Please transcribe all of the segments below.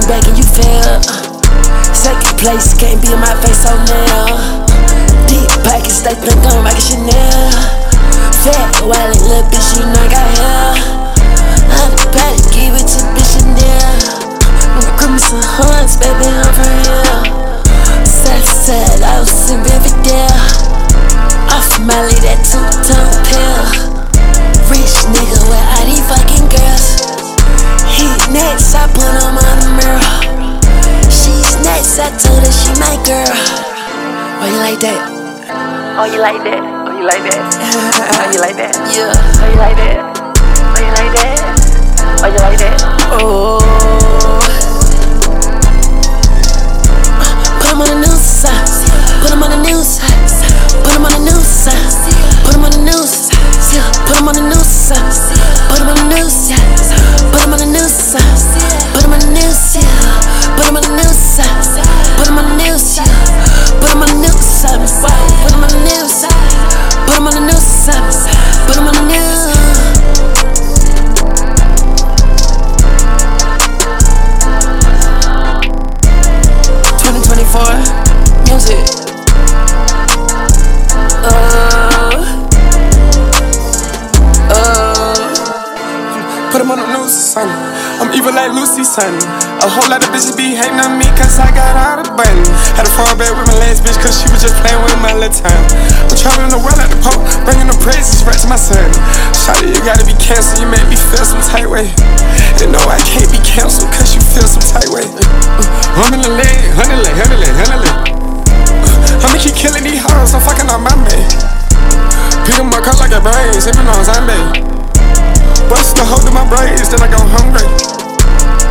came back and you failed. Uh, second place, can't be in my face, so now. Deep pockets, they think I'm rockin' Chanel. Fat, wallet, little bitch, you know I got hair. I'm the patty, give it to bitch Chanel. Mm, give me some hunts, baby, I'm for real. Sad, sad, I was in Riverdale. Off Molly, that two-tone pill. Rich nigga with all these fucking girls. He next, I put on mirror. She's next, I told her she my girl. Why you like that? Oh, you like that? Oh, you like that? Oh, you like that? Yeah. Oh, you like that? Oh, you like that? Oh, you like that? Oh. Put him on the news side. Put him on the news side. Put him on the news side. Put him on the news yeah. Put him on the news side. Put him on the news yeah. Put him on the news side. Put him on the news yeah. Put him on the news. Put him on the news. Four music. Uh, uh. Put him on the news, son. I'm evil like Lucy, son. A whole lot of bitches be hating on me cause I got all the button. Had a fall back with my last bitch cause she was just playing with my little time. I'm traveling the world praises right to my son. Shawty, you gotta be canceled, you make me feel some tight way. And no, I can't be canceled cause you feel some tight way. I'm in the leg, honey leg, honey leg, honey leg. Uh, I'ma keep killing these hoes, I'm fucking on my man. Pick 'em up, cut like a brain, sipping on Sunday. Bust the hole to my braids, then I go hungry.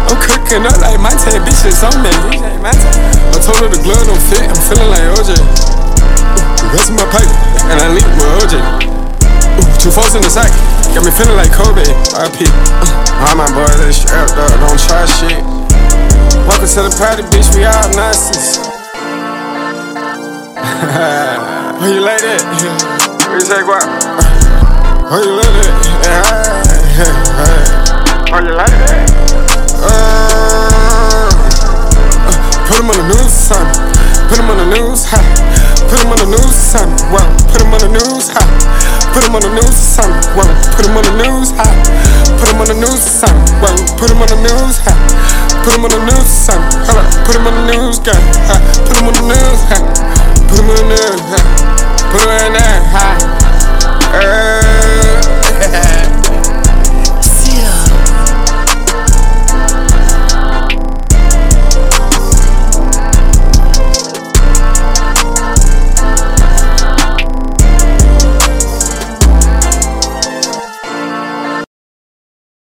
I'm cooking up like my ten bitches on me. I told her the glove don't fit, I'm feeling like OJ. The rest of my pipe, and I leave with OJ. Two folks in the sack, got me feeling like Kobe. RP. All my boys, they strapped up, don't try shit. Welcome to the party, bitch, we all Nazis. Why you like that? What you say, what? Why you like that? Why you like that? Uh, put him on the news, son. Put him on the news, ha. Put him on the news, son. Well, put him on the news. Put him on the news, son. Well, put him on the news, ha. Put him on the news, son. Well, put him on the news, ha. Put him on the news, son. Hold